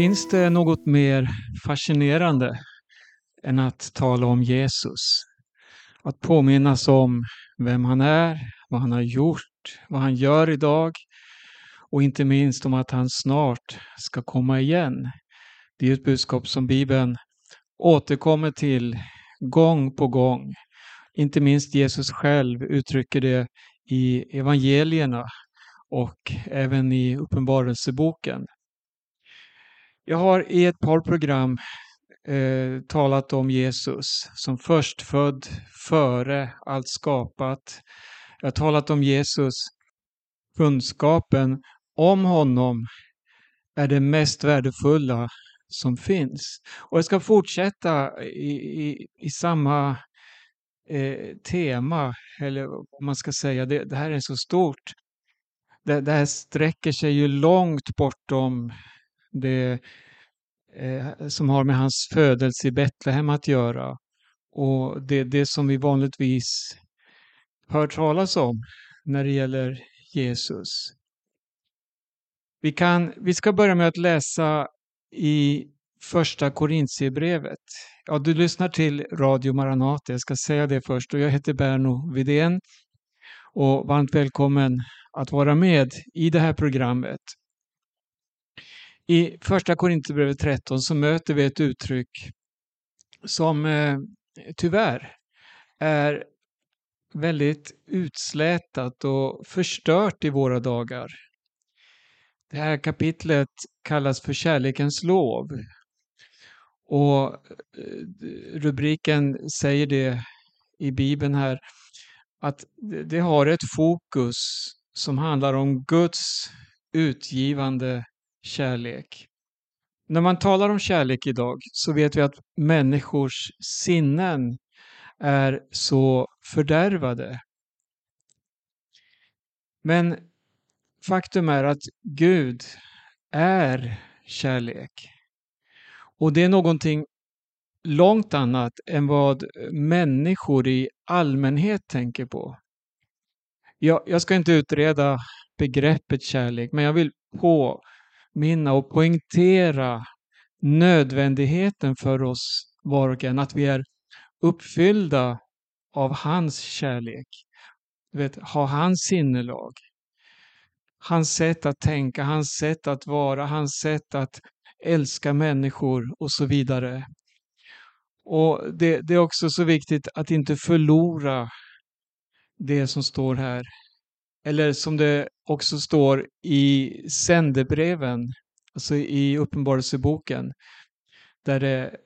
Finns det något mer fascinerande än att tala om Jesus? Att påminnas om vem han är, vad han har gjort, vad han gör idag och inte minst om att han snart ska komma igen. Det är ett budskap som Bibeln återkommer till gång på gång. Inte minst Jesus själv uttrycker det i evangelierna och även i Uppenbarelseboken. Jag har i ett par program eh, talat om Jesus som förstfödd före allt skapat. Jag har talat om Jesus. Kunskapen om honom är det mest värdefulla som finns. Och jag ska fortsätta i, i, i samma eh, tema, eller vad man ska säga. Det, det här är så stort. Det, det här sträcker sig ju långt bortom det eh, som har med hans födelse i Betlehem att göra. Och det, det som vi vanligtvis hör talas om när det gäller Jesus. Vi, kan, vi ska börja med att läsa i första Korintierbrevet. Ja, du lyssnar till Radio Maranata, jag ska säga det först. Och jag heter Berno Vidén och varmt välkommen att vara med i det här programmet. I första Korinthierbrevet 13 så möter vi ett uttryck som eh, tyvärr är väldigt utslätat och förstört i våra dagar. Det här kapitlet kallas för Kärlekens lov. Och eh, rubriken säger det i Bibeln här att det har ett fokus som handlar om Guds utgivande kärlek. När man talar om kärlek idag så vet vi att människors sinnen är så fördärvade. Men faktum är att Gud är kärlek. Och det är någonting långt annat än vad människor i allmänhet tänker på. Jag, jag ska inte utreda begreppet kärlek, men jag vill på påminna och poängtera nödvändigheten för oss var och en, att vi är uppfyllda av hans kärlek. Du vet, ha hans sinnelag. Hans sätt att tänka, hans sätt att vara, hans sätt att älska människor och så vidare. Och det, det, är också så viktigt att inte förlora det som står här. Eller som det också står i sändebreven, alltså i Uppenbarelseboken, där det,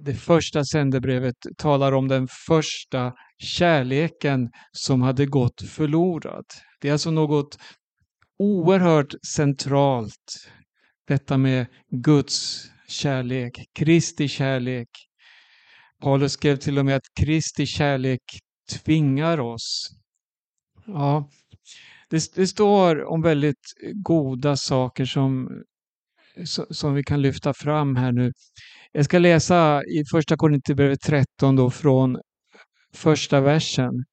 det första sändebrevet talar om den första kärleken som hade gått förlorad. Det är alltså något oerhört centralt, detta med Guds kärlek, Kristi kärlek. Paulus skrev till och med att Kristi kärlek tvingar oss. Ja, det, det står om väldigt eh, goda saker som, eh, som vi kan lyfta fram här nu. Jag ska läsa i första Korinthierbrevet 13 då från eh, första versen.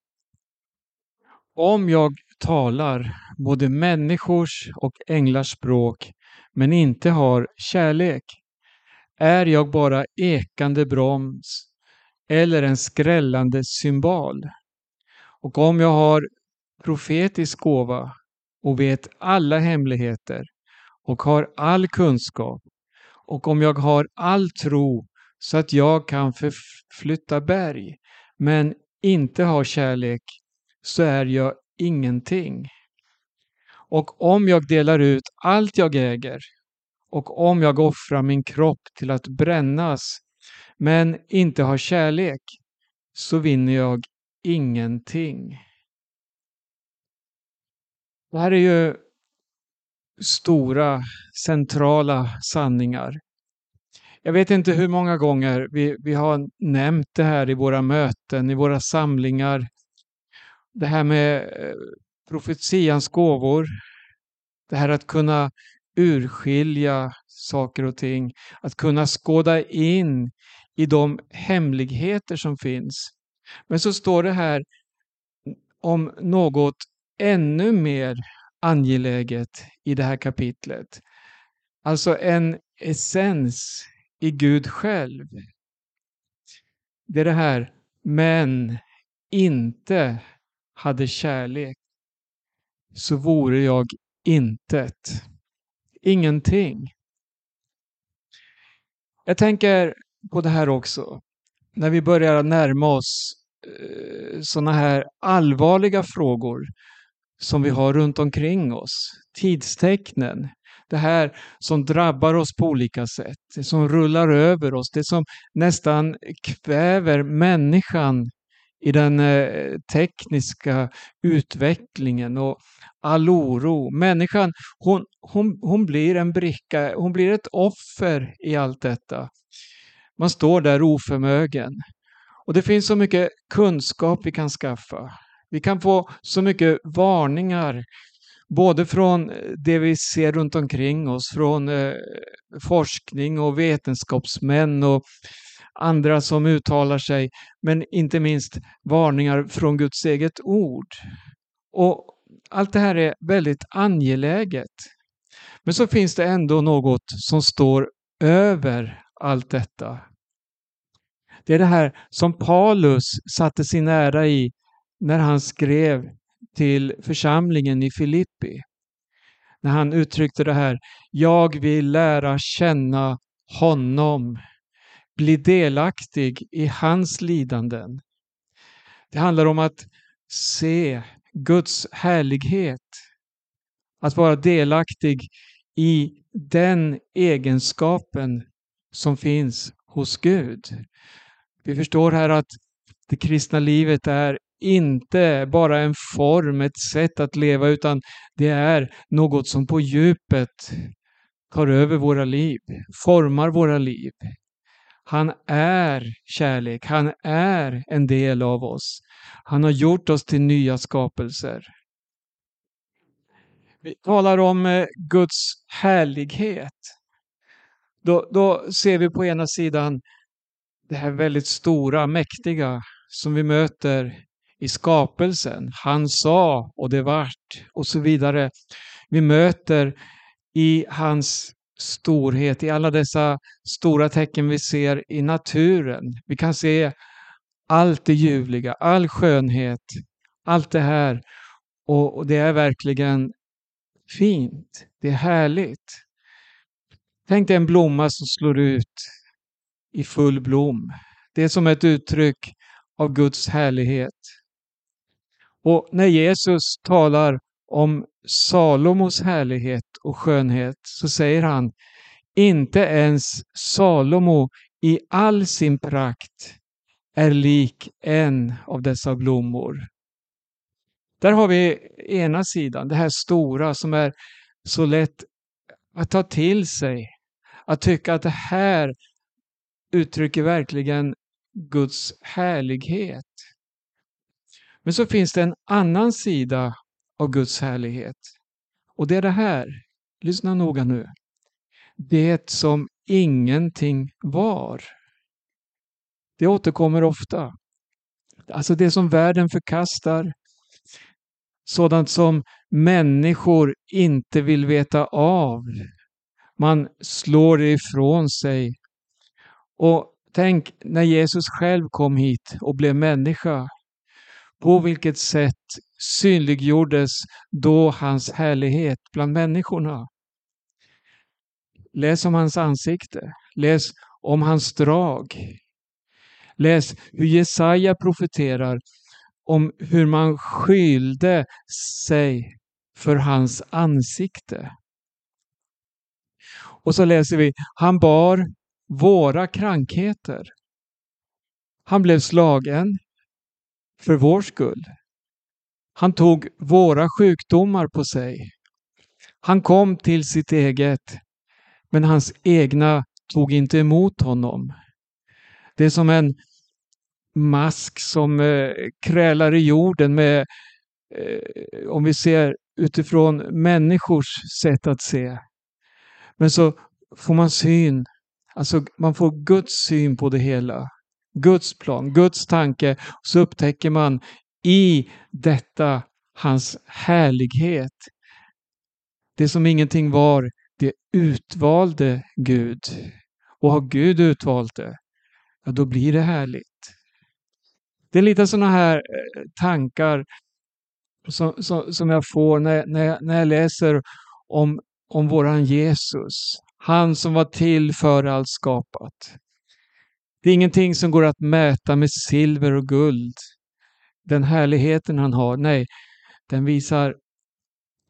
Om jag talar både människors och änglars språk men inte har kärlek är jag bara ekande broms eller en skrällande symbol. Och om jag har profetisk gåva och vet alla hemligheter och har all kunskap och om jag har all tro så att jag kan förflytta berg men inte har kärlek så är jag ingenting. Och om jag delar ut allt jag äger och om jag offrar min kropp till att brännas men inte har kärlek så vinner jag ingenting. Det här är ju stora centrala sanningar. Jag vet inte hur många gånger vi, vi har nämnt det här i våra möten, i våra samlingar. Det här med eh, profetians gåvor. Det här att kunna urskilja saker och ting. Att kunna skåda in i de hemligheter som finns. Men så står det här om något ännu mer angeläget i det här kapitlet. Alltså en essens i Gud själv. Det är det här, men inte hade kärlek så vore jag intet. Ingenting. Jag tänker på det här också. När vi börjar närma oss eh, sådana här allvarliga frågor som vi har runt omkring oss. Tidstecknen. Det här som drabbar oss på olika sätt. Det som rullar över oss. Det som nästan kväver människan i den eh, tekniska utvecklingen och all oro. Människan, hon, hon, hon blir en bricka, hon blir ett offer i allt detta. Man står där oförmögen. Och det finns så mycket kunskap vi kan skaffa. Vi kan få så mycket varningar, både från eh, det vi ser runt omkring oss, från eh, forskning och vetenskapsmän och andra som uttalar sig, men inte minst varningar från Guds eget ord. Och allt det här är väldigt angeläget. Men så finns det ändå något som står över allt detta. Det är det här som Paulus satte sin ära i när han skrev till församlingen i Filippi. När han uttryckte det här, jag vill lära känna honom, bli delaktig i hans lidanden. Det handlar om att se Guds härlighet. Att vara delaktig i den egenskapen som finns hos Gud. Vi förstår här att det kristna livet är inte bara en form, ett sätt att leva, utan det är något som på djupet tar över våra liv, formar våra liv. Han är kärlek, han är en del av oss. Han har gjort oss till nya skapelser. Vi talar om eh, Guds härlighet. Då, då ser vi på ena sidan det här väldigt stora, mäktiga som vi möter i skapelsen. Han sa och det vart och så vidare. Vi möter i hans storhet, i alla dessa stora tecken vi ser i naturen. Vi kan se allt det ljuvliga, all skönhet, allt det här. Och, och det är verkligen fint. Det är härligt. Tänk dig en blomma som slår ut i full blom. Det är som ett uttryck av Guds härlighet. Och när Jesus talar om Salomos härlighet och skönhet så säger han inte ens Salomo i all sin prakt är lik en av dessa blommor. Där har vi ena sidan, det här stora som är så lätt att ta till sig. Att tycka att det här uttrycker verkligen Guds härlighet. Men så finns det en annan sida av Guds härlighet. Och det är det här. Lyssna noga nu. Det som ingenting var. Det återkommer ofta. Alltså det som världen förkastar. Sådant som människor inte vill veta av. Man slår det ifrån sig. Och tänk när Jesus själv kom hit och blev människa. På vilket sätt synliggjordes då hans härlighet bland människorna? Läs om hans ansikte. Läs om hans drag. Läs hur Jesaja profeterar om hur man skylde sig för hans ansikte. Och så läser vi, han bar våra krankheter. Han blev slagen för vår skull. Han tog våra sjukdomar på sig. Han kom till sitt eget, men hans egna tog inte emot honom. Det är som en mask som eh, krälar i jorden med, eh, om vi ser utifrån människors sätt att se. Men så får man syn, alltså man får Guds syn på det hela. Guds plan, Guds tanke. Så upptäcker man i detta hans härlighet. Det som ingenting var det utvalde Gud. Och har Gud utvalt det, ja då blir det härligt. Det är lite sådana här eh, tankar som, som, som jag får när, när, jag, när jag läser om, om våran Jesus. Han som var till för allt skapat. Det är ingenting som går att mäta med silver och guld. Den härligheten han har, nej, den visar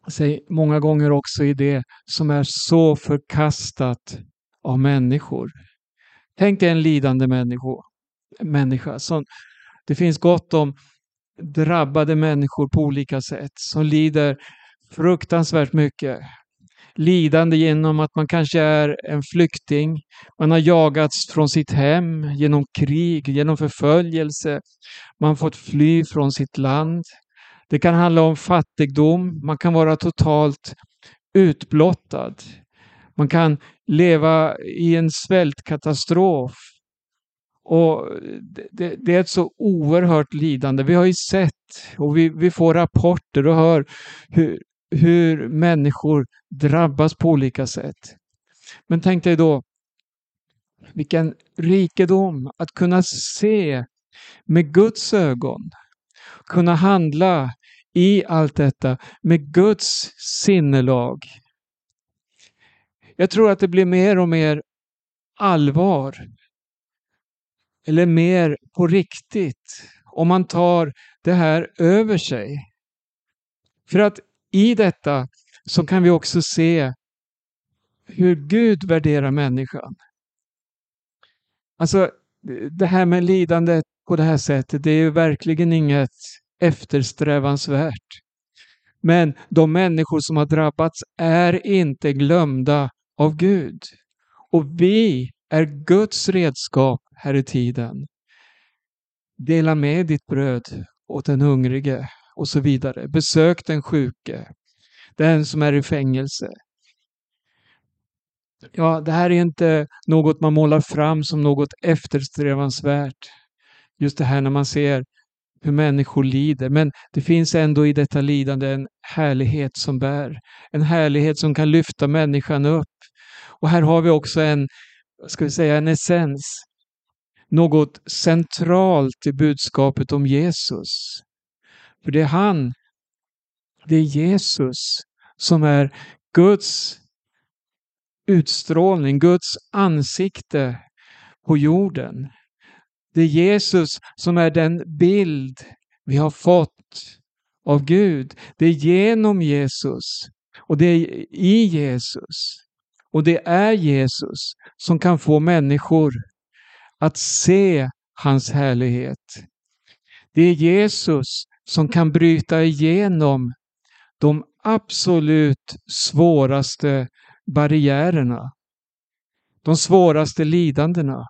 sig många gånger också i det som är så förkastat av människor. Tänk dig en lidande människo, människa. Som, det finns gott om drabbade människor på olika sätt som lider fruktansvärt mycket. Lidande genom att man kanske är en flykting. Man har jagats från sitt hem genom krig, genom förföljelse. Man har fått fly från sitt land. Det kan handla om fattigdom. Man kan vara totalt utblottad. Man kan leva i en svältkatastrof. Och det, det, är ett så oerhört lidande. Vi har ju sett och vi, vi får rapporter och hör hur, hur människor drabbas på olika sätt. Men tänk dig då vilken rikedom att kunna se med Guds ögon, kunna handla i allt detta med Guds sinnelag. Jag tror att det blir mer och mer allvar eller mer på riktigt om man tar det här över sig. För att i detta så kan vi också se hur Gud värderar människan. Alltså, det här med lidandet på det här sättet, det är ju verkligen inget eftersträvansvärt. Men de människor som har drabbats är inte glömda av Gud. Och vi är Guds redskap här i tiden. Dela med ditt bröd åt den hungrige och så vidare. Besök den sjuke, den som är i fängelse. Ja, det här är inte något man målar fram som något eftersträvansvärt. Just det här när man ser hur människor lider. Men det finns ändå i detta lidande en härlighet som bär. En härlighet som kan lyfta människan upp. Och här har vi också en, ska vi säga, en essens. Något centralt i budskapet om Jesus. För det är han, det är Jesus som är Guds utstrålning, Guds ansikte på jorden. Det är Jesus som är den bild vi har fått av Gud. Det är genom Jesus och det är i Jesus och det är Jesus som kan få människor att se hans härlighet. Det är Jesus som kan bryta igenom de absolut svåraste barriärerna. De svåraste lidandena.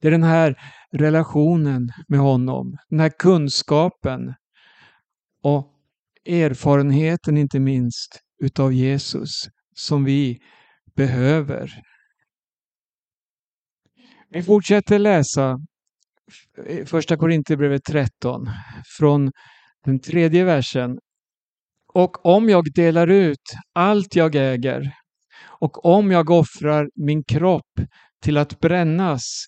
Det är den här relationen med honom, den här kunskapen och erfarenheten inte minst utav Jesus som vi behöver. Vi fortsätter läsa första Korinthierbrevet 13 från den tredje versen. Och om jag delar ut allt jag äger och om jag offrar min kropp till att brännas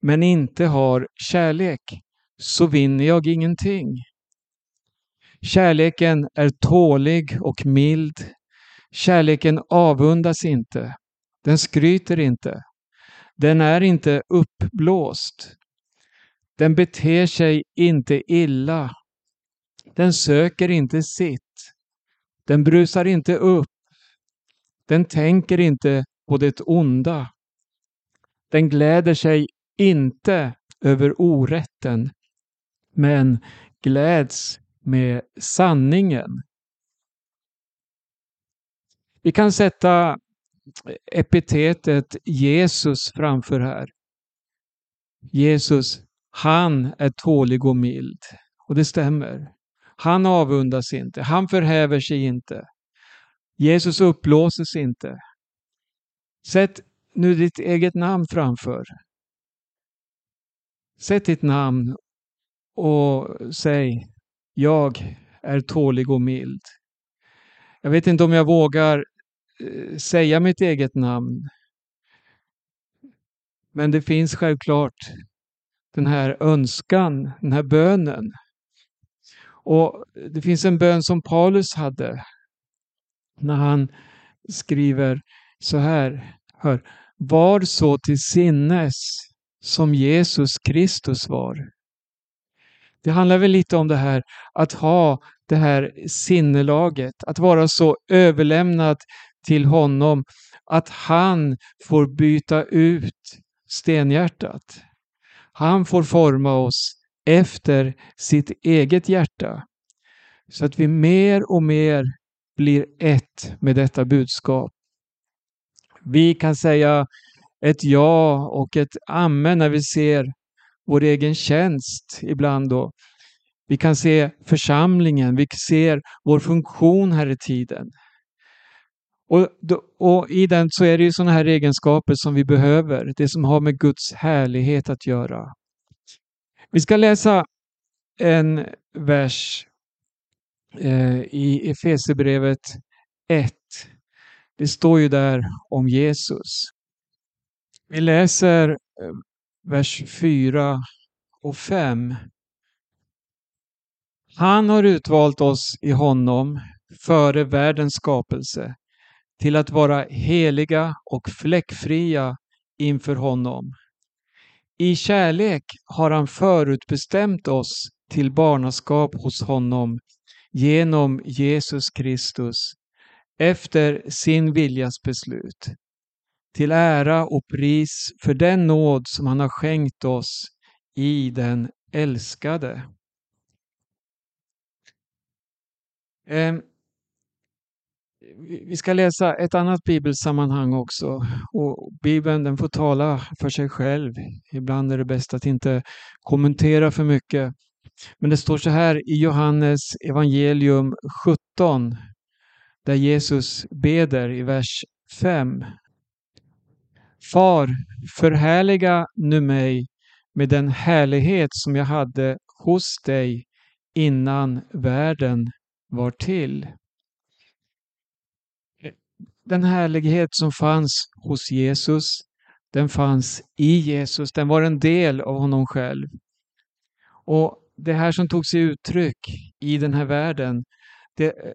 men inte har kärlek så vinner jag ingenting. Kärleken är tålig och mild. Kärleken avundas inte. Den skryter inte. Den är inte uppblåst. Den beter sig inte illa. Den söker inte sitt. Den brusar inte upp. Den tänker inte på det onda. Den gläder sig inte över orätten, men gläds med sanningen. Vi kan sätta epitetet Jesus framför här. Jesus, han är tålig och mild. Och det stämmer. Han avundas inte, han förhäver sig inte. Jesus upplåses inte. Sätt nu ditt eget namn framför. Sätt ditt namn och säg Jag är tålig och mild. Jag vet inte om jag vågar eh, säga mitt eget namn. Men det finns självklart den här önskan, den här bönen. Och Det finns en bön som Paulus hade när han skriver så här. Hör, var så till sinnes som Jesus Kristus var. Det handlar väl lite om det här att ha det här sinnelaget, att vara så överlämnad till honom att han får byta ut stenhjärtat. Han får forma oss efter sitt eget hjärta. Så att vi mer och mer blir ett med detta budskap. Vi kan säga ett ja och ett amen när vi ser vår egen tjänst ibland då. Vi kan se församlingen, vi ser vår funktion här i tiden. Och, och I den så är det ju sådana här egenskaper som vi behöver, det som har med Guds härlighet att göra. Vi ska läsa en vers eh, i Efesierbrevet 1. Det står ju där om Jesus. Vi läser eh, vers 4 och 5. Han har utvalt oss i honom före världens skapelse till att vara heliga och fläckfria inför honom. I kärlek har han förutbestämt oss till barnaskap hos honom genom Jesus Kristus efter sin viljas beslut. Till ära och pris för den nåd som han har skänkt oss i den älskade. Ehm, vi ska läsa ett annat bibelsammanhang också. Och Bibeln den får tala för sig själv. Ibland är det bäst att inte kommentera för mycket. Men det står så här i Johannes evangelium 17 där Jesus beder i vers 5. Far, förhärliga nu mig med den härlighet som jag hade hos dig innan världen var till. Den härlighet som fanns hos Jesus, den fanns i Jesus, den var en del av honom själv. Och det här som tog sig uttryck i den här världen, det,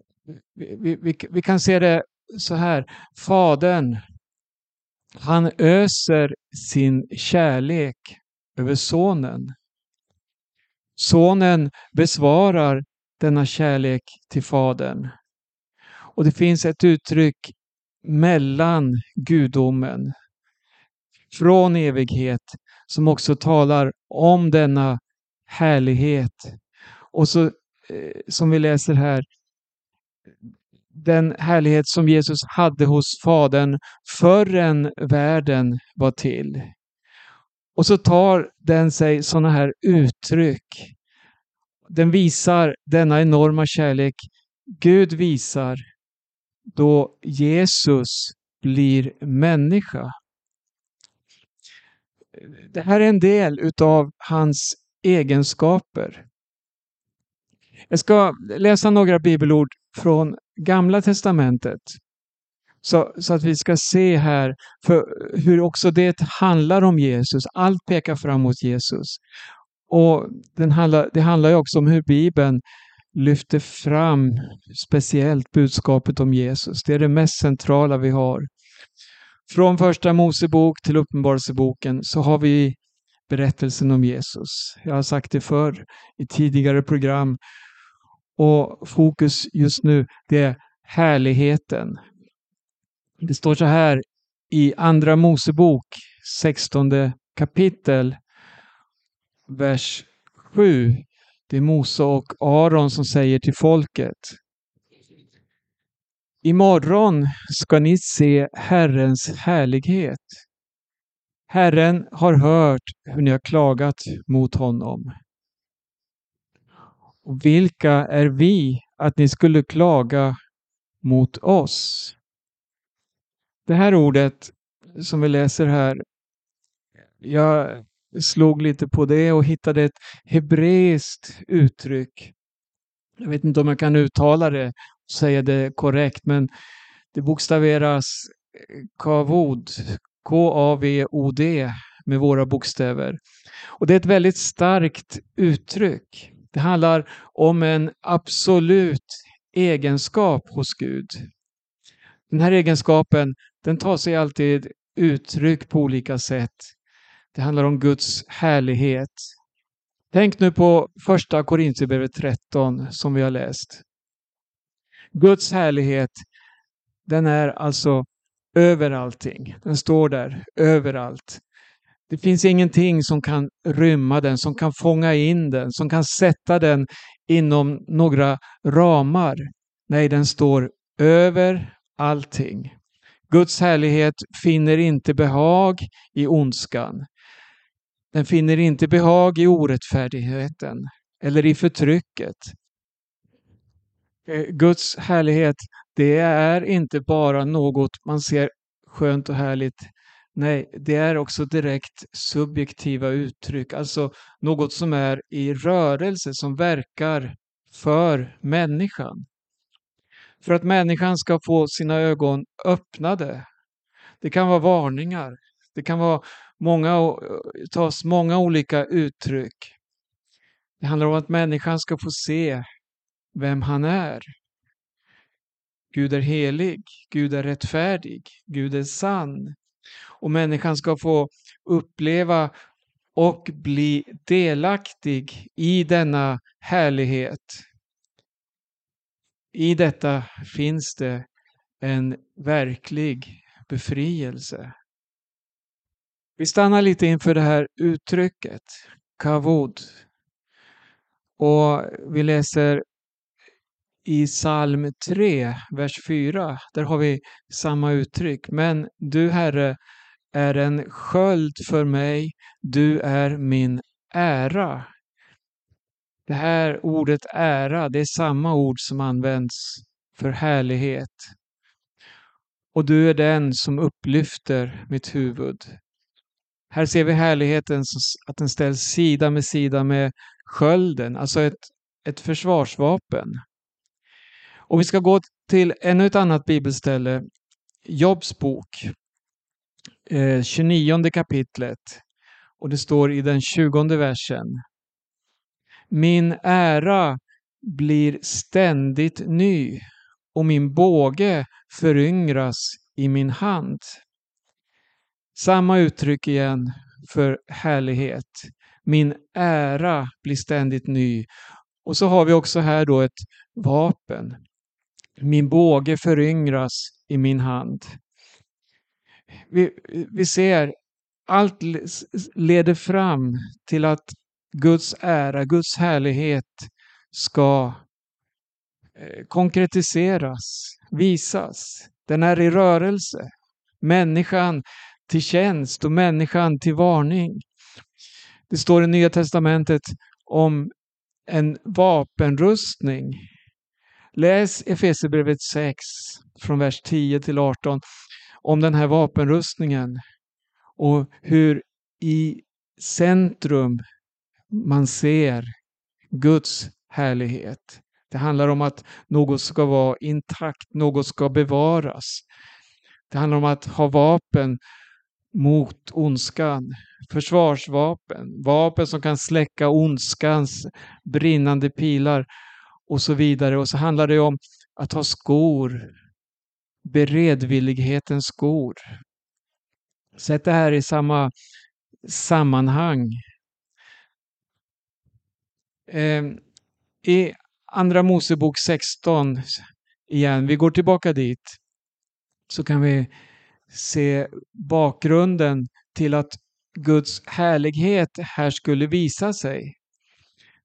vi, vi, vi kan se det så här. Fadern, han öser sin kärlek över sonen. Sonen besvarar denna kärlek till Fadern. Och det finns ett uttryck mellan gudomen från evighet som också talar om denna härlighet. Och så eh, som vi läser här, den härlighet som Jesus hade hos Fadern förrän världen var till. Och så tar den sig sådana här uttryck. Den visar denna enorma kärlek Gud visar då Jesus blir människa. Det här är en del utav hans egenskaper. Jag ska läsa några bibelord från Gamla Testamentet. Så, så, att vi ska se här för hur också det handlar om Jesus. Allt pekar fram mot Jesus. Och den handlar, det handlar ju också om hur Bibeln lyfter fram speciellt budskapet om Jesus. Det är det mest centrala vi har. Från första Mosebok till Uppenbarelseboken så har vi berättelsen om Jesus. Jag har sagt det förr i tidigare program. Och fokus just nu det är härligheten. Det står så här i Andra Mosebok 16 kapitel, vers 7. Det är Mose och Aron som säger till folket. Imorgon ska ni se Herrens härlighet. Herren har hört hur ni har klagat mot honom. Och vilka är vi att ni skulle klaga mot oss? Det här ordet som vi läser här, jag slog lite på det och hittade ett hebreiskt uttryck. Jag vet inte om jag kan uttala det och säga det korrekt, men Det bokstaveras kavod, K-A-V-O-D med våra bokstäver. Och det är ett väldigt starkt uttryck. Det handlar om en absolut egenskap hos Gud. Den här egenskapen den tar sig alltid uttryck på olika sätt. Det handlar om Guds härlighet. Tänk nu på första Korintierbrevet 13 som vi har läst. Guds härlighet, den är alltså över allting. Den står där överallt. Det finns ingenting som kan rymma den, som kan fånga in den, som kan sätta den inom några ramar. Nej, den står över allting. Guds härlighet finner inte behag i ondskan. Den finner inte behag i orättfärdigheten eller i förtrycket. Eh, Guds härlighet, det är inte bara något man ser skönt och härligt. Nej, det är också direkt subjektiva uttryck, alltså något som är i rörelse, som verkar för människan. För att människan ska få sina ögon öppnade. Det kan vara varningar, det kan vara många, eh, tas många olika uttryck. Det handlar om att människan ska få se vem han är. Gud är helig, Gud är rättfärdig, Gud är sann. Och människan ska få uppleva och bli delaktig i denna härlighet. I detta finns det en verklig befrielse. Vi stannar lite inför det här uttrycket, kavod. Och vi läser i psalm 3, vers 4. Där har vi samma uttryck. Men du Herre är en sköld för mig, du är min ära. Det här ordet ära, det är samma ord som används för härlighet. Och du är den som upplyfter mitt huvud. Här ser vi härligheten, att den ställs sida med sida med skölden, alltså ett, ett försvarsvapen. Och vi ska gå till ännu ett annat bibelställe, Jobs bok, eh, 29 kapitlet. Och det står i den 20 versen. Min ära blir ständigt ny och min båge föryngras i min hand. Samma uttryck igen för härlighet. Min ära blir ständigt ny. Och så har vi också här då ett vapen. Min båge föryngras i min hand. Vi, vi ser allt leder fram till att Guds ära, Guds härlighet ska eh, konkretiseras, visas. Den är i rörelse. Människan till tjänst och människan till varning. Det står i Nya Testamentet om en vapenrustning. Läs Efesierbrevet 6 från vers 10 till 18 om den här vapenrustningen och hur i centrum man ser Guds härlighet. Det handlar om att något ska vara intakt, något ska bevaras. Det handlar om att ha vapen mot ondskan. Försvarsvapen, vapen som kan släcka ondskans brinnande pilar och så vidare. Och så handlar det om att ha skor, beredvillighetens skor. Sätt det här i samma sammanhang. Ehm, I Andra Mosebok 16 igen, vi går tillbaka dit, så kan vi se bakgrunden till att Guds härlighet här skulle visa sig.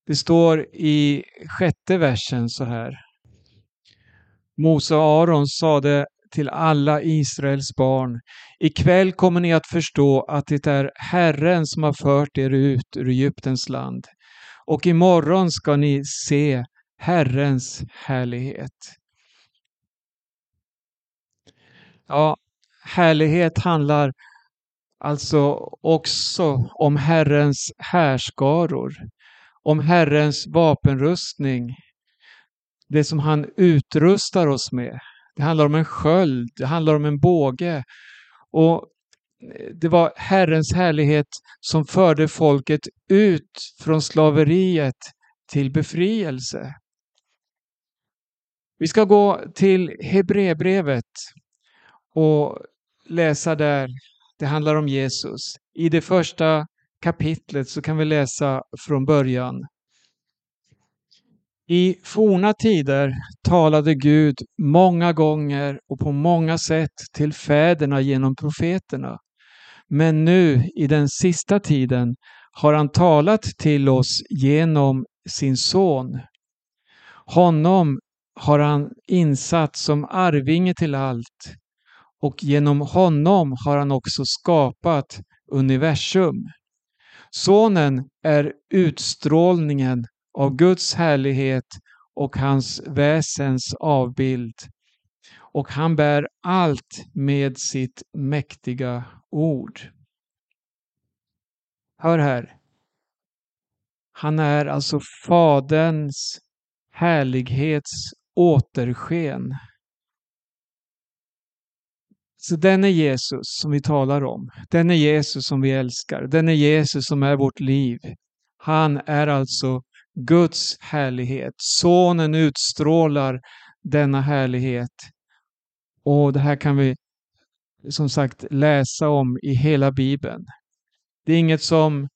Det står i sjätte versen så här. Mose och Aron sade till alla Israels barn. Ikväll kommer ni att förstå att det är Herren som har fört er ut ur Egyptens land. Och imorgon ska ni se Herrens härlighet. Ja, härlighet handlar alltså också om Herrens härskaror, om Herrens vapenrustning, det som han utrustar oss med, Det handlar om en sköld, det handlar om en båge. Och det var Herrens härlighet som förde folket ut från slaveriet till befrielse. Vi ska gå till Hebreerbrevet och läsa där. Det handlar om Jesus. I det första kapitlet så kan vi läsa från början. I forna tider talade Gud många gånger och på många sätt till fäderna genom profeterna. Men nu i den sista tiden har han talat till oss genom sin son. Honom har han insatt som arvinge till allt och genom honom har han också skapat universum. Sonen är utstrålningen av Guds härlighet och hans väsens avbild. Och han bär allt med sitt mäktiga ord. Hör här. Han är alltså Faderns härlighets återsken. Så den är Jesus som vi talar om. Den är Jesus som vi älskar. Den är Jesus som är vårt liv. Han är alltså Guds härlighet. Sonen utstrålar denna härlighet. Och det här kan vi som sagt läsa om i hela Bibeln. Det är inget som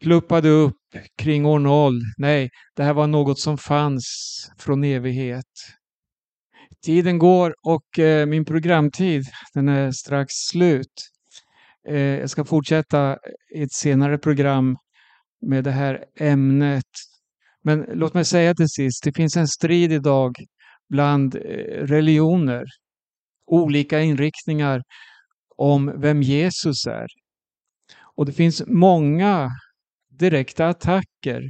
pluppade upp kring år noll. Nej, det här var något som fanns från evighet. Tiden går och eh, min programtid den är strax slut. Eh, jag ska fortsätta i ett senare program med det här ämnet. Men låt mig säga till sist, det finns en strid idag bland eh, religioner, olika inriktningar om vem Jesus är. Och det finns många direkta attacker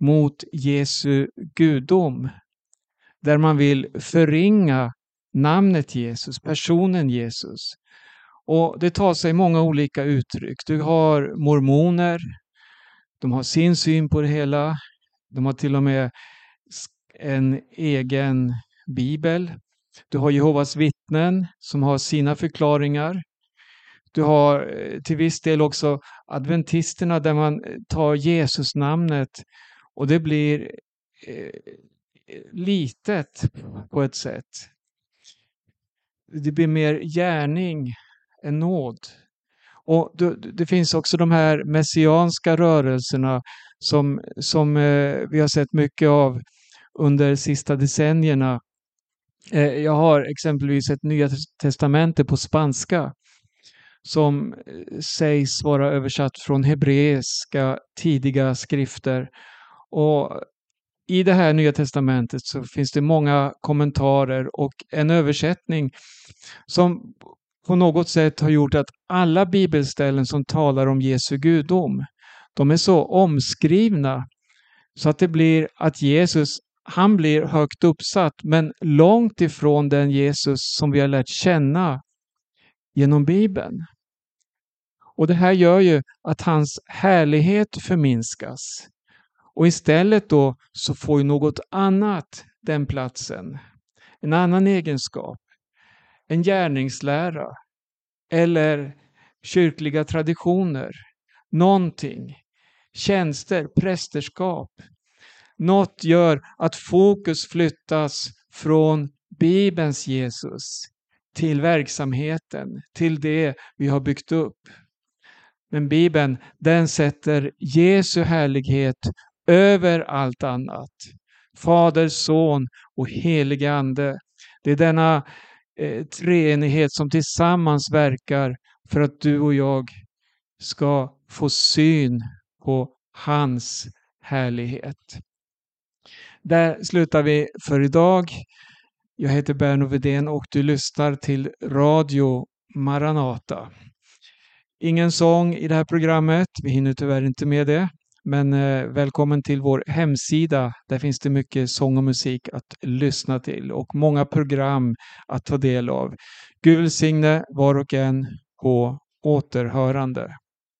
mot Jesu gudom där man vill förringa namnet Jesus, personen Jesus. Och Det tar sig många olika uttryck. Du har mormoner, de har sin syn på det hela. De har till och med en egen bibel. Du har Jehovas vittnen som har sina förklaringar. Du har eh, till viss del också adventisterna där man tar Jesus namnet och det blir eh, litet på ett sätt. Det blir mer gärning än nåd. Och det, det finns också de här messianska rörelserna som, som eh, vi har sett mycket av under de sista decennierna. Eh, jag har exempelvis ett Nya Testamentet på spanska som eh, sägs vara översatt från hebreiska tidiga skrifter. Och i det här Nya Testamentet så finns det många kommentarer och en översättning som på något sätt har gjort att alla bibelställen som talar om Jesu gudom, de är så omskrivna så att det blir att Jesus, han blir högt uppsatt men långt ifrån den Jesus som vi har lärt känna genom Bibeln. Och det här gör ju att hans härlighet förminskas. Och istället då så får ju något annat den platsen. En annan egenskap. En gärningslära. Eller kyrkliga traditioner. Någonting. Tjänster, prästerskap. Något gör att fokus flyttas från Bibelns Jesus till verksamheten, till det vi har byggt upp. Men Bibeln, den sätter Jesu härlighet över allt annat. Fader, Son och helige Ande. Det är denna eh, treenighet som tillsammans verkar för att du och jag ska få syn på hans härlighet. Där slutar vi för idag. Jag heter Berno Vedén och du lyssnar till Radio Maranata. Ingen sång i det här programmet, vi hinner tyvärr inte med det. Men eh, välkommen till vår hemsida. Där finns det mycket sång och musik att lyssna till och många program att ta del av. Gud välsigne var och en på återhörande.